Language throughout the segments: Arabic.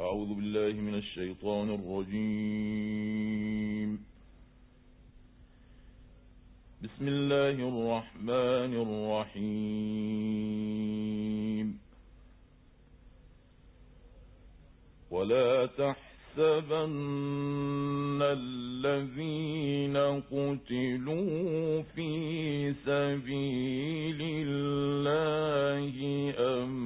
أعوذ بالله من الشيطان الرجيم. بسم الله الرحمن الرحيم. ولا تحسبن الذين قتلوا في سبيل الله أمواتا.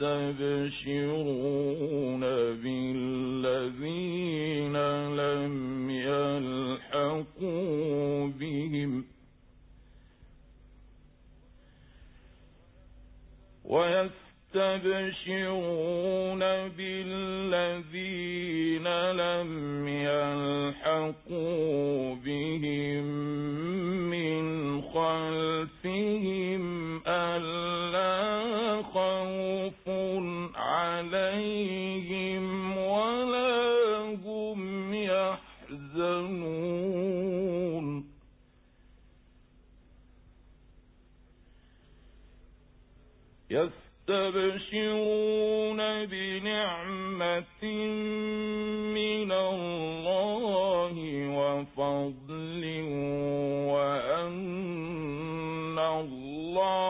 ويستبشرون بالذين لم يلحقوا بهم ويستبشرون بالذين لم يلحقوا بهم من خلفهم يحزنون. يستبشرون بنعمة من الله وفضل وأن الله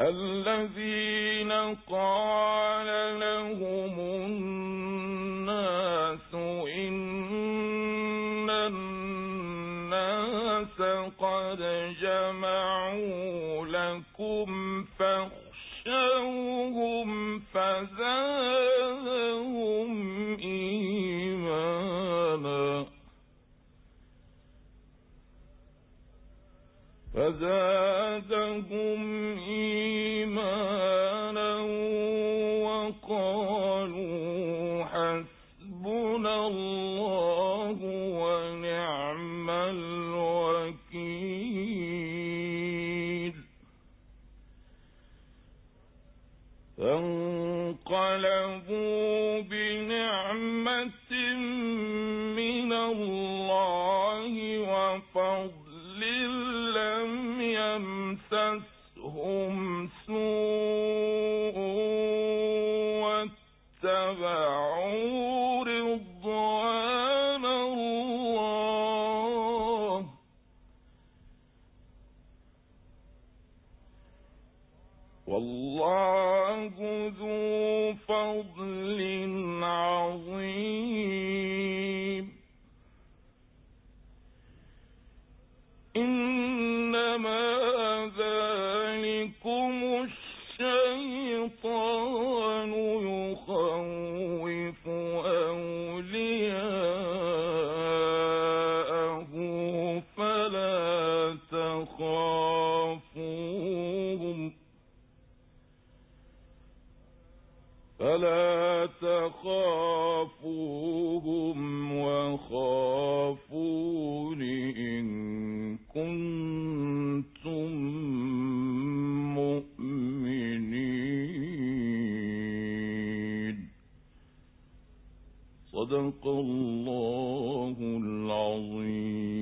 الذين قال لهم الناس إن الناس قد جمعوا لكم فاخشوهم فزادهم فزادهم إيمانا وقالوا حسبنا الله ونعم الوكيل. فانقلبوا بنعمة من الله مسسهم سوء واتبعوا رضوان الله والله ذو فضل عظيم إنما فلا تخافوهم وخافون إن كنتم مؤمنين. صدق الله العظيم.